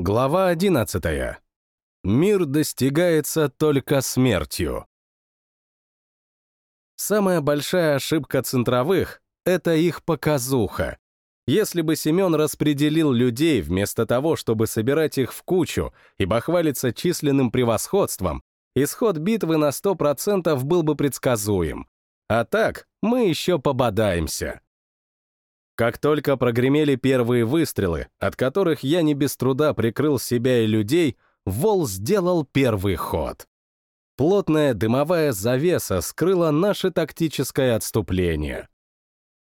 Глава 11. Мир достигается только смертью. Самая большая ошибка центровых — это их показуха. Если бы Семен распределил людей вместо того, чтобы собирать их в кучу и бахвалиться численным превосходством, исход битвы на 100% был бы предсказуем. А так мы еще пободаемся. Как только прогремели первые выстрелы, от которых я не без труда прикрыл себя и людей, Вол сделал первый ход. Плотная дымовая завеса скрыла наше тактическое отступление.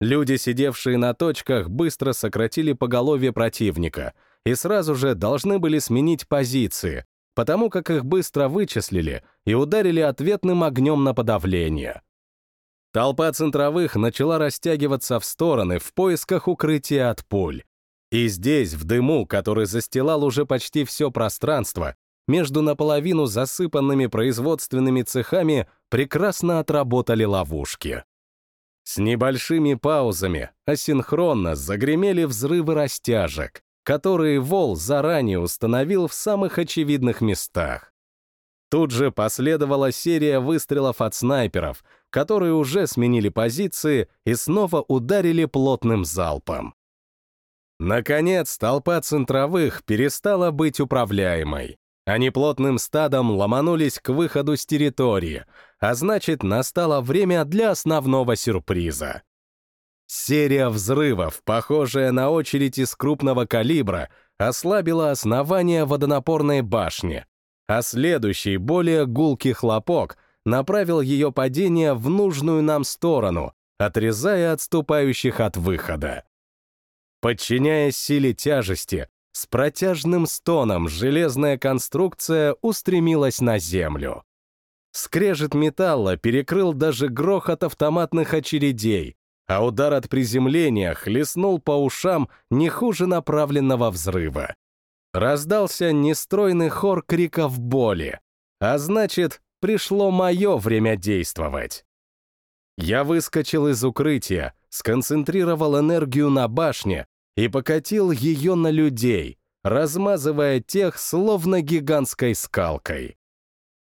Люди, сидевшие на точках, быстро сократили поголовье противника и сразу же должны были сменить позиции, потому как их быстро вычислили и ударили ответным огнем на подавление. Толпа центровых начала растягиваться в стороны в поисках укрытия от пуль. И здесь, в дыму, который застилал уже почти все пространство, между наполовину засыпанными производственными цехами прекрасно отработали ловушки. С небольшими паузами асинхронно загремели взрывы растяжек, которые Вол заранее установил в самых очевидных местах. Тут же последовала серия выстрелов от снайперов, которые уже сменили позиции и снова ударили плотным залпом. Наконец, толпа центровых перестала быть управляемой. Они плотным стадом ломанулись к выходу с территории, а значит, настало время для основного сюрприза. Серия взрывов, похожая на очередь из крупного калибра, ослабила основание водонапорной башни, а следующий, более гулкий хлопок направил ее падение в нужную нам сторону, отрезая отступающих от выхода. Подчиняясь силе тяжести, с протяжным стоном железная конструкция устремилась на землю. Скрежет металла перекрыл даже грохот автоматных очередей, а удар от приземления хлестнул по ушам не хуже направленного взрыва. Раздался нестройный хор криков боли, а значит, пришло мое время действовать. Я выскочил из укрытия, сконцентрировал энергию на башне и покатил ее на людей, размазывая тех словно гигантской скалкой.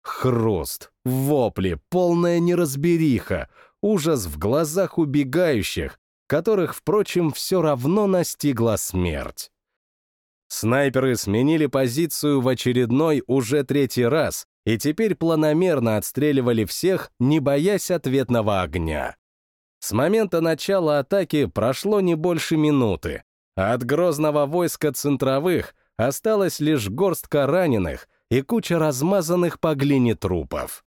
Хруст, вопли, полная неразбериха, ужас в глазах убегающих, которых, впрочем, все равно настигла смерть. Снайперы сменили позицию в очередной уже третий раз и теперь планомерно отстреливали всех, не боясь ответного огня. С момента начала атаки прошло не больше минуты, а от грозного войска центровых осталась лишь горстка раненых и куча размазанных по глине трупов.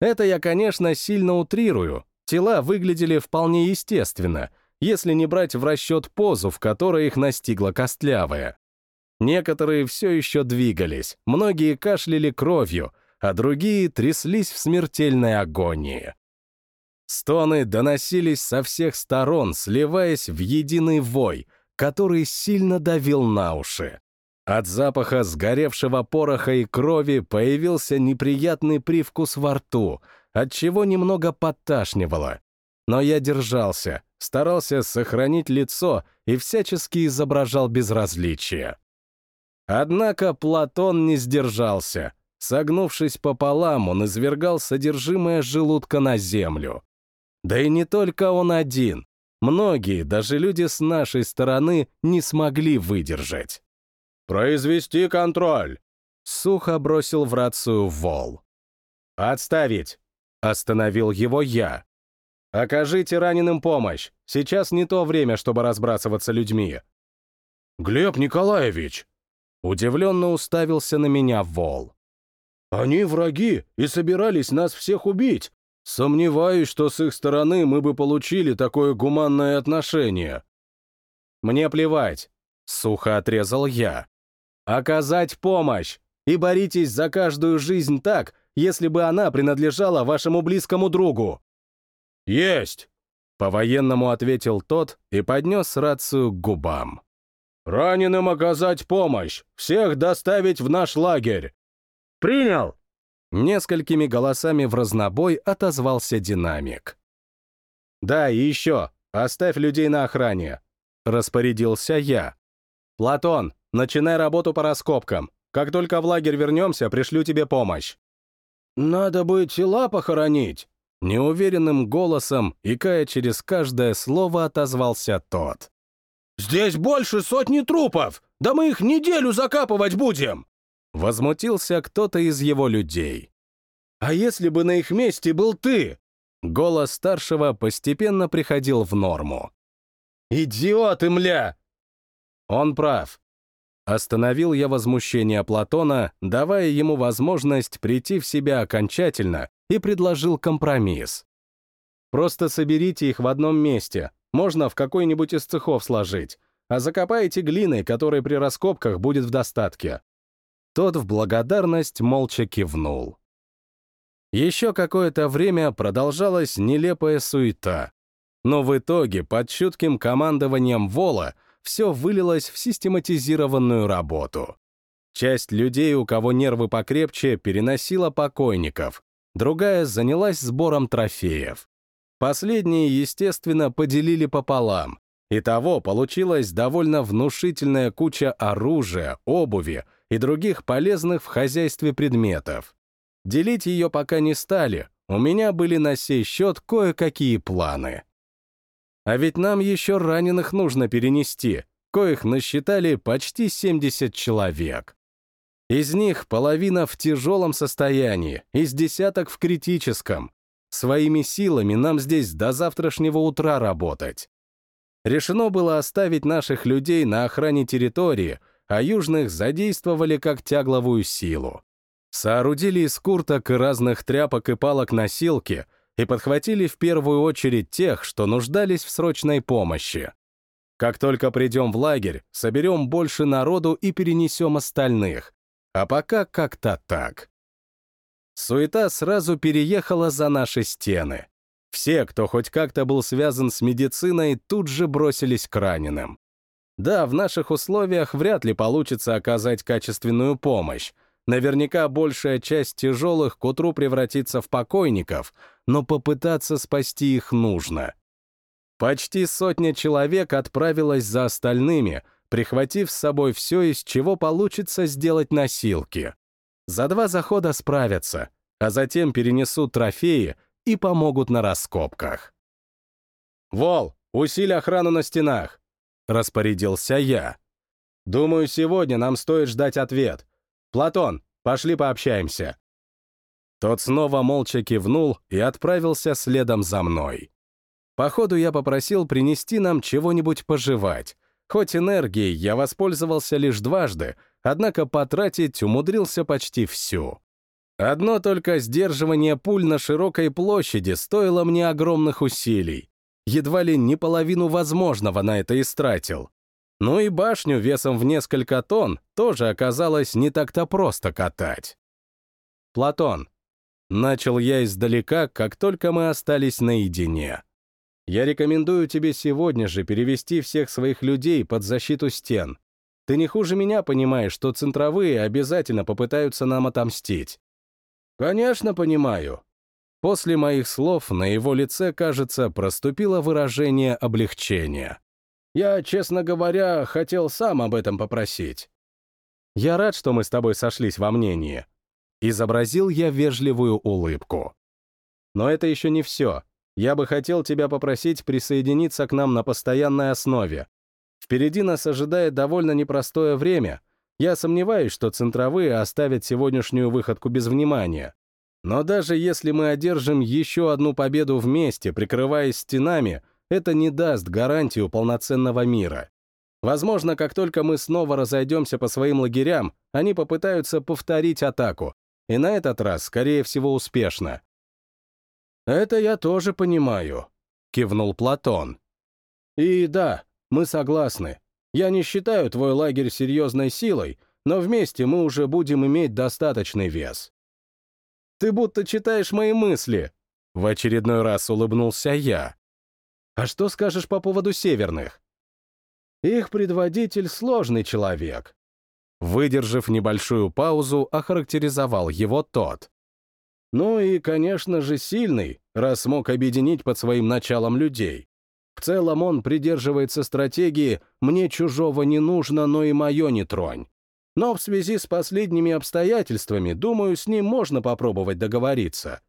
Это я, конечно, сильно утрирую, тела выглядели вполне естественно, если не брать в расчет позу, в которой их настигла костлявая. Некоторые все еще двигались, многие кашляли кровью, а другие тряслись в смертельной агонии. Стоны доносились со всех сторон, сливаясь в единый вой, который сильно давил на уши. От запаха сгоревшего пороха и крови появился неприятный привкус во рту, от чего немного подташнивало. Но я держался, старался сохранить лицо и всячески изображал безразличие. Однако Платон не сдержался. Согнувшись пополам, он извергал содержимое желудка на землю. Да и не только он один. Многие, даже люди с нашей стороны, не смогли выдержать. «Произвести контроль!» — сухо бросил в рацию Вол. «Отставить!» — остановил его я. «Окажите раненым помощь. Сейчас не то время, чтобы разбрасываться людьми». «Глеб Николаевич!» Удивленно уставился на меня Вол. «Они враги и собирались нас всех убить. Сомневаюсь, что с их стороны мы бы получили такое гуманное отношение». «Мне плевать», — сухо отрезал я. «Оказать помощь и боритесь за каждую жизнь так, если бы она принадлежала вашему близкому другу». «Есть!» — по-военному ответил тот и поднес рацию к губам. «Раненым оказать помощь! Всех доставить в наш лагерь!» «Принял!» Несколькими голосами в разнобой отозвался динамик. «Да, и еще, оставь людей на охране», — распорядился я. «Платон, начинай работу по раскопкам. Как только в лагерь вернемся, пришлю тебе помощь». «Надо бы тела похоронить», — неуверенным голосом, икая через каждое слово, отозвался тот. «Здесь больше сотни трупов! Да мы их неделю закапывать будем!» Возмутился кто-то из его людей. «А если бы на их месте был ты?» Голос старшего постепенно приходил в норму. «Идиоты, мля!» Он прав. Остановил я возмущение Платона, давая ему возможность прийти в себя окончательно, и предложил компромисс. Просто соберите их в одном месте, можно в какой-нибудь из цехов сложить, а закопайте глиной, которой при раскопках будет в достатке. Тот в благодарность молча кивнул. Еще какое-то время продолжалась нелепая суета. Но в итоге, под чутким командованием Вола, все вылилось в систематизированную работу. Часть людей, у кого нервы покрепче, переносила покойников, другая занялась сбором трофеев. Последние, естественно, поделили пополам. Итого получилась довольно внушительная куча оружия, обуви и других полезных в хозяйстве предметов. Делить ее пока не стали, у меня были на сей счет кое-какие планы. А ведь нам еще раненых нужно перенести, коих насчитали почти 70 человек. Из них половина в тяжелом состоянии, из десяток в критическом, Своими силами нам здесь до завтрашнего утра работать. Решено было оставить наших людей на охране территории, а южных задействовали как тягловую силу. Соорудили из курток и разных тряпок и палок носилки и подхватили в первую очередь тех, что нуждались в срочной помощи. Как только придем в лагерь, соберем больше народу и перенесем остальных. А пока как-то так. Суета сразу переехала за наши стены. Все, кто хоть как-то был связан с медициной, тут же бросились к раненым. Да, в наших условиях вряд ли получится оказать качественную помощь. Наверняка большая часть тяжелых к утру превратится в покойников, но попытаться спасти их нужно. Почти сотня человек отправилась за остальными, прихватив с собой все, из чего получится сделать носилки. За два захода справятся, а затем перенесут трофеи и помогут на раскопках. «Вол, усиль охрану на стенах!» — распорядился я. «Думаю, сегодня нам стоит ждать ответ. Платон, пошли пообщаемся». Тот снова молча кивнул и отправился следом за мной. Походу, я попросил принести нам чего-нибудь пожевать. Хоть энергией я воспользовался лишь дважды, однако потратить умудрился почти всю. Одно только сдерживание пуль на широкой площади стоило мне огромных усилий. Едва ли не половину возможного на это истратил. Ну и башню весом в несколько тонн тоже оказалось не так-то просто катать. Платон. Начал я издалека, как только мы остались наедине. Я рекомендую тебе сегодня же перевести всех своих людей под защиту стен. Ты не хуже меня понимаешь, что центровые обязательно попытаются нам отомстить. Конечно, понимаю. После моих слов на его лице, кажется, проступило выражение облегчения. Я, честно говоря, хотел сам об этом попросить. Я рад, что мы с тобой сошлись во мнении. Изобразил я вежливую улыбку. Но это еще не все. Я бы хотел тебя попросить присоединиться к нам на постоянной основе, Впереди нас ожидает довольно непростое время. Я сомневаюсь, что центровые оставят сегодняшнюю выходку без внимания. Но даже если мы одержим еще одну победу вместе, прикрываясь стенами, это не даст гарантию полноценного мира. Возможно, как только мы снова разойдемся по своим лагерям, они попытаются повторить атаку, и на этот раз, скорее всего, успешно. «Это я тоже понимаю», — кивнул Платон. «И да, мы согласны. Я не считаю твой лагерь серьезной силой, но вместе мы уже будем иметь достаточный вес. Ты будто читаешь мои мысли. В очередной раз улыбнулся я. А что скажешь по поводу северных? Их предводитель сложный человек. Выдержав небольшую паузу, охарактеризовал его тот. Ну и, конечно же, сильный, раз смог объединить под своим началом людей. В целом он придерживается стратегии «мне чужого не нужно, но и мое не тронь». Но в связи с последними обстоятельствами, думаю, с ним можно попробовать договориться.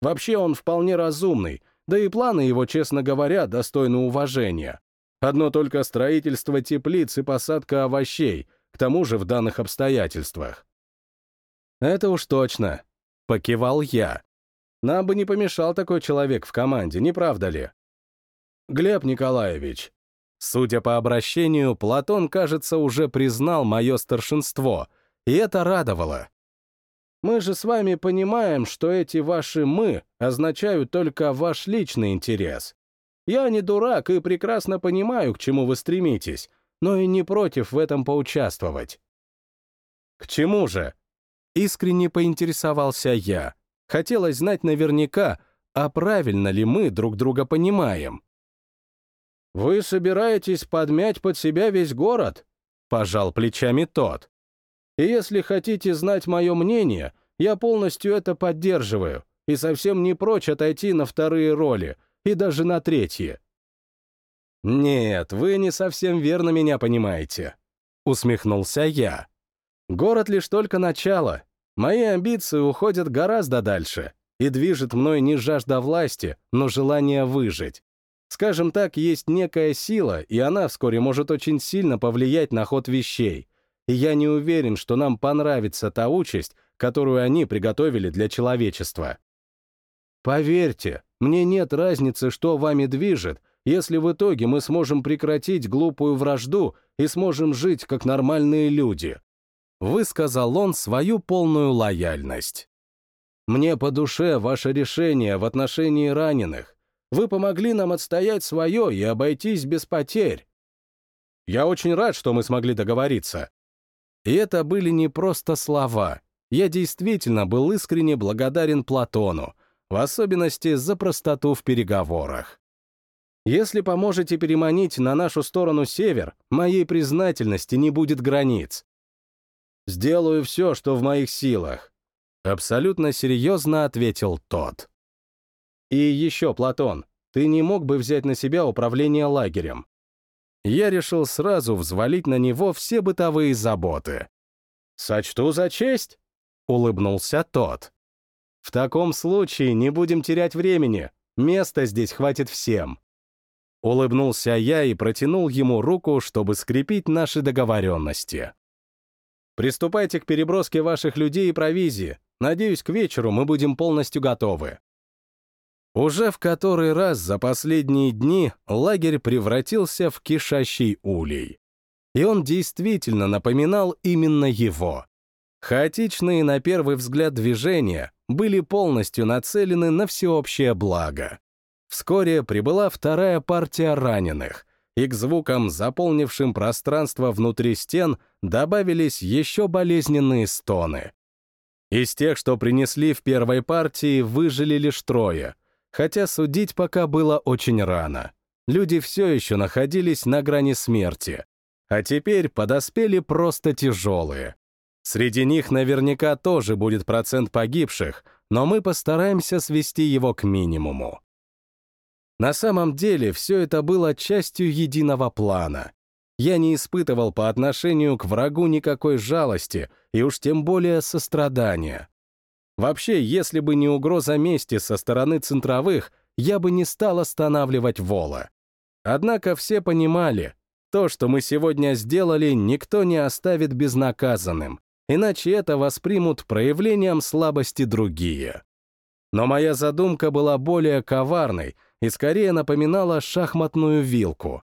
Вообще он вполне разумный, да и планы его, честно говоря, достойны уважения. Одно только строительство теплиц и посадка овощей, к тому же в данных обстоятельствах. Это уж точно. Покивал я. Нам бы не помешал такой человек в команде, не правда ли? Глеб Николаевич. Судя по обращению, Платон, кажется, уже признал мое старшинство, и это радовало. Мы же с вами понимаем, что эти ваши «мы» означают только ваш личный интерес. Я не дурак и прекрасно понимаю, к чему вы стремитесь, но и не против в этом поучаствовать. К чему же? Искренне поинтересовался я. Хотелось знать наверняка, а правильно ли мы друг друга понимаем. «Вы собираетесь подмять под себя весь город?» — пожал плечами тот. «И если хотите знать мое мнение, я полностью это поддерживаю и совсем не прочь отойти на вторые роли, и даже на третьи». «Нет, вы не совсем верно меня понимаете», — усмехнулся я. «Город лишь только начало. Мои амбиции уходят гораздо дальше, и движет мной не жажда власти, но желание выжить. Скажем так, есть некая сила, и она вскоре может очень сильно повлиять на ход вещей. И я не уверен, что нам понравится та участь, которую они приготовили для человечества. Поверьте, мне нет разницы, что вами движет, если в итоге мы сможем прекратить глупую вражду и сможем жить как нормальные люди. Высказал он свою полную лояльность. Мне по душе ваше решение в отношении раненых. Вы помогли нам отстоять свое и обойтись без потерь. Я очень рад, что мы смогли договориться. И это были не просто слова. Я действительно был искренне благодарен Платону, в особенности за простоту в переговорах. Если поможете переманить на нашу сторону север, моей признательности не будет границ. Сделаю все, что в моих силах. Абсолютно серьезно ответил тот. И еще, Платон, ты не мог бы взять на себя управление лагерем? Я решил сразу взвалить на него все бытовые заботы. «Сочту за честь», — улыбнулся тот. «В таком случае не будем терять времени, места здесь хватит всем». Улыбнулся я и протянул ему руку, чтобы скрепить наши договоренности. «Приступайте к переброске ваших людей и провизии. Надеюсь, к вечеру мы будем полностью готовы». Уже в который раз за последние дни лагерь превратился в кишащий улей. И он действительно напоминал именно его. Хаотичные на первый взгляд движения были полностью нацелены на всеобщее благо. Вскоре прибыла вторая партия раненых, и к звукам, заполнившим пространство внутри стен, добавились еще болезненные стоны. Из тех, что принесли в первой партии, выжили лишь трое — хотя судить пока было очень рано. Люди все еще находились на грани смерти, а теперь подоспели просто тяжелые. Среди них наверняка тоже будет процент погибших, но мы постараемся свести его к минимуму. На самом деле все это было частью единого плана. Я не испытывал по отношению к врагу никакой жалости и уж тем более сострадания. Вообще, если бы не угроза мести со стороны центровых, я бы не стал останавливать Вола. Однако все понимали, то, что мы сегодня сделали, никто не оставит безнаказанным, иначе это воспримут проявлением слабости другие. Но моя задумка была более коварной и скорее напоминала шахматную вилку.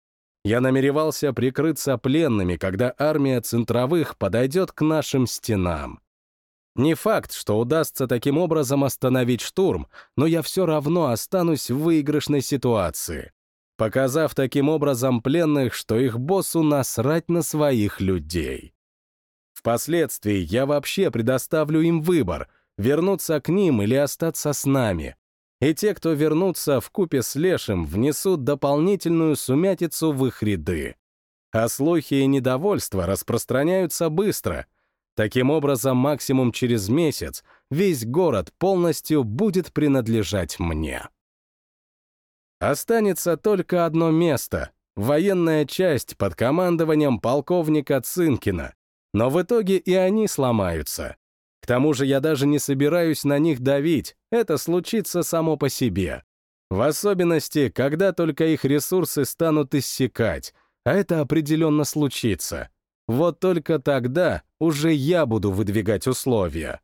Я намеревался прикрыться пленными, когда армия центровых подойдет к нашим стенам. Не факт, что удастся таким образом остановить штурм, но я все равно останусь в выигрышной ситуации, показав таким образом пленных, что их боссу насрать на своих людей. Впоследствии я вообще предоставлю им выбор — вернуться к ним или остаться с нами. И те, кто вернутся в купе с Лешим, внесут дополнительную сумятицу в их ряды. А слухи и недовольство распространяются быстро — Таким образом, максимум через месяц весь город полностью будет принадлежать мне. Останется только одно место — военная часть под командованием полковника Цинкина. Но в итоге и они сломаются. К тому же я даже не собираюсь на них давить, это случится само по себе. В особенности, когда только их ресурсы станут иссякать, а это определенно случится. Вот только тогда уже я буду выдвигать условия.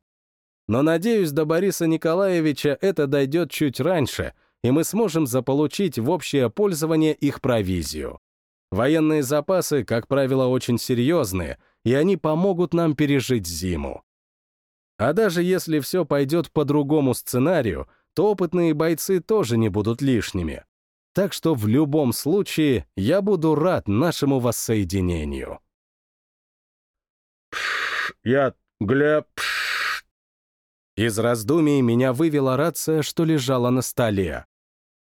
Но, надеюсь, до Бориса Николаевича это дойдет чуть раньше, и мы сможем заполучить в общее пользование их провизию. Военные запасы, как правило, очень серьезные, и они помогут нам пережить зиму. А даже если все пойдет по другому сценарию, то опытные бойцы тоже не будут лишними. Так что в любом случае я буду рад нашему воссоединению. «Я Глеб...» Из раздумий меня вывела рация, что лежала на столе.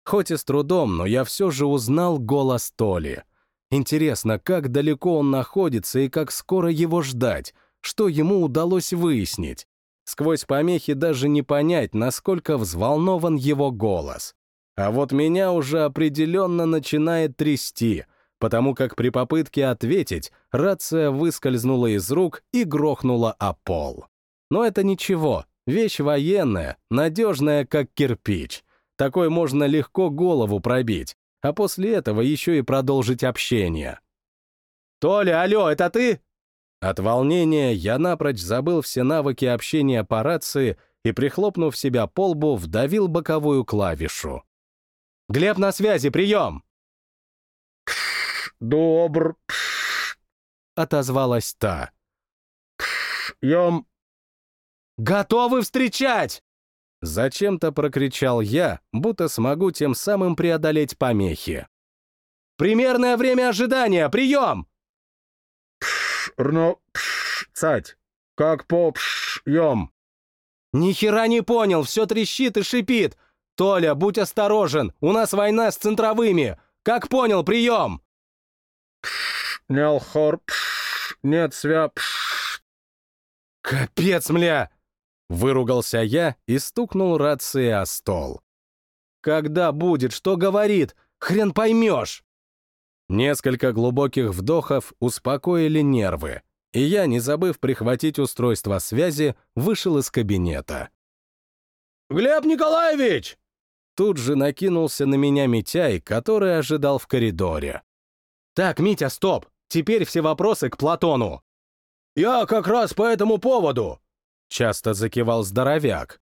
Хоть и с трудом, но я все же узнал голос Толи. Интересно, как далеко он находится и как скоро его ждать, что ему удалось выяснить. Сквозь помехи даже не понять, насколько взволнован его голос. А вот меня уже определенно начинает трясти, потому как при попытке ответить рация выскользнула из рук и грохнула о пол. Но это ничего, вещь военная, надежная, как кирпич. Такой можно легко голову пробить, а после этого еще и продолжить общение. «Толя, алло, это ты?» От волнения я напрочь забыл все навыки общения по рации и, прихлопнув себя по лбу, вдавил боковую клавишу. «Глеб на связи, прием!» «Добр...» — отозвалась та. «Ем...» «Готовы встречать!» Зачем-то прокричал я, будто смогу тем самым преодолеть помехи. «Примерное время ожидания! Прием!» Рно... Пш, цать. Как по пш, ем. Ни хера не понял, все трещит и шипит. Толя, будь осторожен, у нас война с центровыми. Как понял, прием. Пш, нелхор, пш, нет свя, пш. Капец, мля! Выругался я и стукнул рацией о стол. Когда будет, что говорит? Хрен поймешь. Несколько глубоких вдохов успокоили нервы, и я, не забыв прихватить устройство связи, вышел из кабинета. «Глеб Николаевич!» Тут же накинулся на меня Митяй, который ожидал в коридоре. «Так, Митя, стоп! Теперь все вопросы к Платону!» «Я как раз по этому поводу!» Часто закивал здоровяк.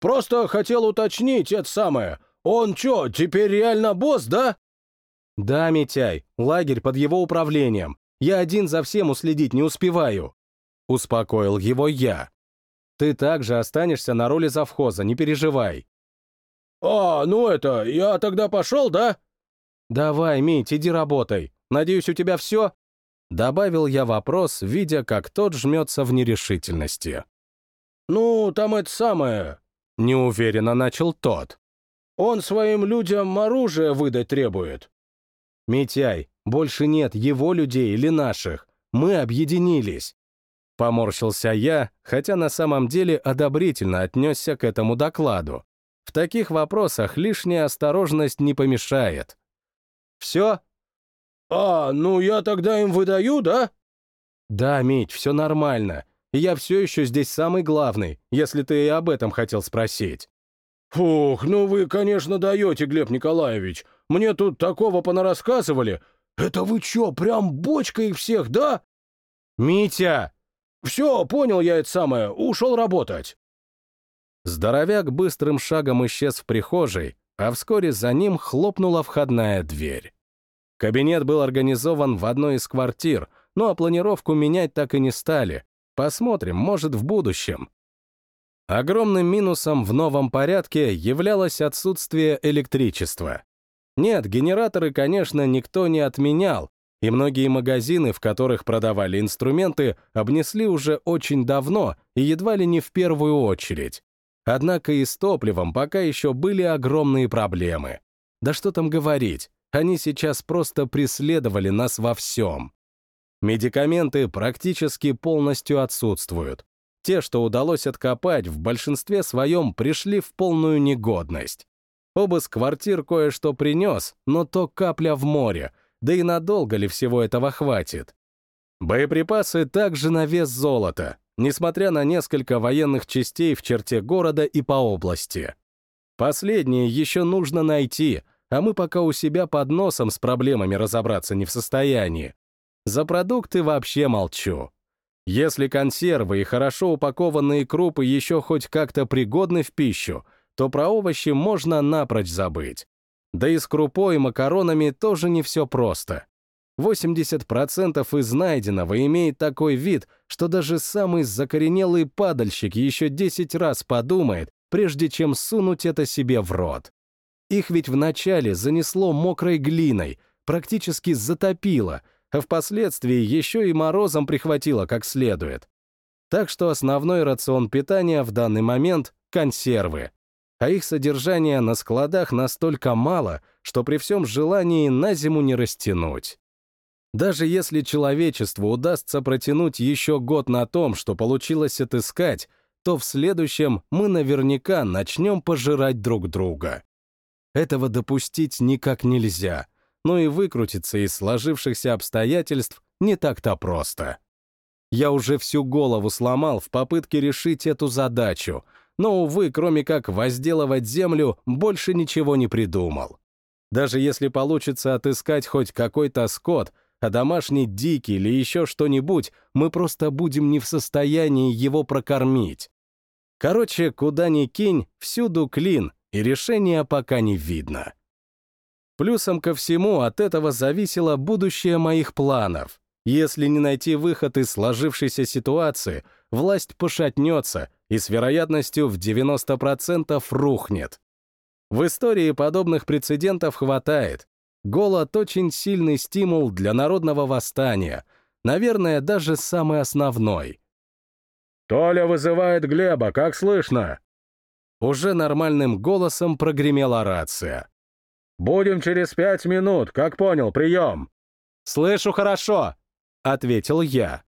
«Просто хотел уточнить это самое. Он чё, теперь реально босс, да?» «Да, Митяй, лагерь под его управлением. Я один за всем уследить не успеваю», — успокоил его я. «Ты также останешься на роли завхоза, не переживай». «А, ну это, я тогда пошел, да?» «Давай, Мить, иди работай. Надеюсь, у тебя все?» Добавил я вопрос, видя, как тот жмется в нерешительности. «Ну, там это самое...» Неуверенно начал тот. «Он своим людям оружие выдать требует». «Митяй, больше нет его людей или наших. Мы объединились». Поморщился я, хотя на самом деле одобрительно отнесся к этому докладу. В таких вопросах лишняя осторожность не помешает. «Все?» «А, ну я тогда им выдаю, да?» «Да, Мить, все нормально. Я все еще здесь самый главный, если ты и об этом хотел спросить». «Фух, ну вы, конечно, даете, Глеб Николаевич. Мне тут такого понарассказывали. Это вы чё, прям бочка их всех, да?» «Митя!» «Все, понял я это самое, ушел работать». Здоровяк быстрым шагом исчез в прихожей, а вскоре за ним хлопнула входная дверь. Кабинет был организован в одной из квартир, но планировку менять так и не стали. Посмотрим, может, в будущем. Огромным минусом в новом порядке являлось отсутствие электричества. Нет, генераторы, конечно, никто не отменял, и многие магазины, в которых продавали инструменты, обнесли уже очень давно и едва ли не в первую очередь. Однако и с топливом пока еще были огромные проблемы. Да что там говорить, они сейчас просто преследовали нас во всем. Медикаменты практически полностью отсутствуют. Те, что удалось откопать, в большинстве своем пришли в полную негодность. Обыск квартир кое-что принес, но то капля в море, да и надолго ли всего этого хватит? Боеприпасы также на вес золота, несмотря на несколько военных частей в черте города и по области. Последние еще нужно найти, а мы пока у себя под носом с проблемами разобраться не в состоянии. За продукты вообще молчу. Если консервы и хорошо упакованные крупы еще хоть как-то пригодны в пищу, то про овощи можно напрочь забыть. Да и с крупой и макаронами тоже не все просто. 80% из найденного имеет такой вид, что даже самый закоренелый падальщик еще 10 раз подумает, прежде чем сунуть это себе в рот. Их ведь вначале занесло мокрой глиной, практически затопило, а впоследствии еще и морозом прихватило как следует. Так что основной рацион питания в данный момент — консервы. А их содержание на складах настолько мало, что при всем желании на зиму не растянуть. Даже если человечеству удастся протянуть еще год на том, что получилось отыскать, то в следующем мы наверняка начнем пожирать друг друга. Этого допустить никак нельзя, но и выкрутиться из сложившихся обстоятельств не так-то просто. Я уже всю голову сломал в попытке решить эту задачу, но, увы, кроме как возделывать землю, больше ничего не придумал. Даже если получится отыскать хоть какой-то скот, а домашний дикий или еще что-нибудь, мы просто будем не в состоянии его прокормить. Короче, куда ни кинь, всюду клин, и решения пока не видно. Плюсом ко всему от этого зависело будущее моих планов. Если не найти выход из сложившейся ситуации, власть пошатнется и с вероятностью в 90% рухнет. В истории подобных прецедентов хватает, Голод — очень сильный стимул для народного восстания, наверное, даже самый основной. «Толя вызывает Глеба, как слышно?» Уже нормальным голосом прогремела рация. «Будем через пять минут, как понял, прием!» «Слышу хорошо», — ответил я.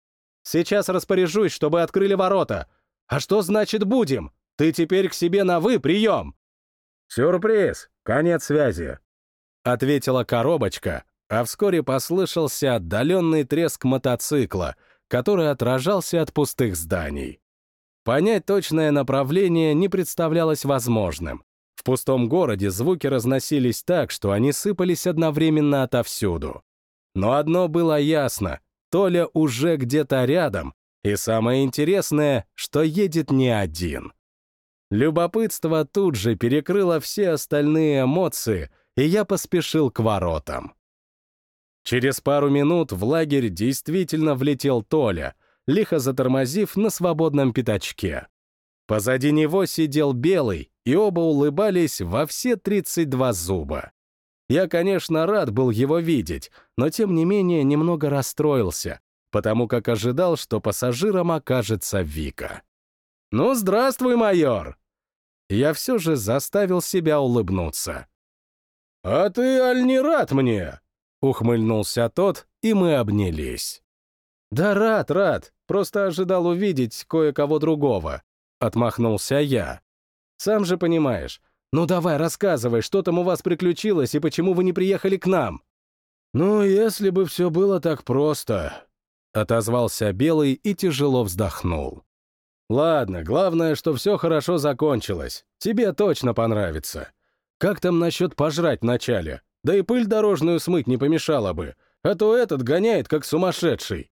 «Сейчас распоряжусь, чтобы открыли ворота. А что значит «будем»? Ты теперь к себе на «вы» прием!» «Сюрприз! Конец связи!» Ответила коробочка, а вскоре послышался отдаленный треск мотоцикла, который отражался от пустых зданий. Понять точное направление не представлялось возможным. В пустом городе звуки разносились так, что они сыпались одновременно отовсюду. Но одно было ясно — Толя уже где-то рядом, и самое интересное, что едет не один. Любопытство тут же перекрыло все остальные эмоции — и я поспешил к воротам. Через пару минут в лагерь действительно влетел Толя, лихо затормозив на свободном пятачке. Позади него сидел Белый, и оба улыбались во все 32 зуба. Я, конечно, рад был его видеть, но тем не менее немного расстроился, потому как ожидал, что пассажиром окажется Вика. «Ну, здравствуй, майор!» Я все же заставил себя улыбнуться. «А ты, аль, не рад мне?» — ухмыльнулся тот, и мы обнялись. «Да рад, рад, просто ожидал увидеть кое-кого другого», — отмахнулся я. «Сам же понимаешь. Ну давай, рассказывай, что там у вас приключилось и почему вы не приехали к нам?» «Ну, если бы все было так просто», — отозвался Белый и тяжело вздохнул. «Ладно, главное, что все хорошо закончилось. Тебе точно понравится. Как там насчет пожрать вначале? Да и пыль дорожную смыть не помешало бы, а то этот гоняет как сумасшедший.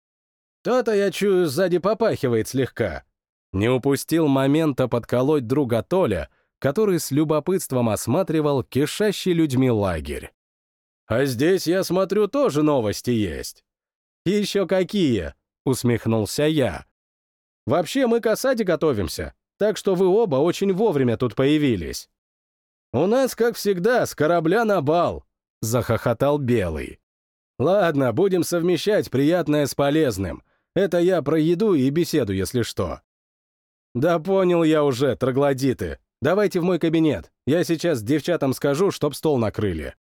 То-то, я чую, сзади попахивает слегка. Не упустил момента подколоть друга Толя, который с любопытством осматривал кишащий людьми лагерь. «А здесь, я смотрю, тоже новости есть». «Еще какие?» — усмехнулся я. «Вообще мы к осаде готовимся, так что вы оба очень вовремя тут появились». «У нас, как всегда, с корабля на бал», — захохотал Белый. «Ладно, будем совмещать приятное с полезным. Это я про еду и беседу, если что». «Да понял я уже, троглодиты. Давайте в мой кабинет. Я сейчас девчатам скажу, чтоб стол накрыли».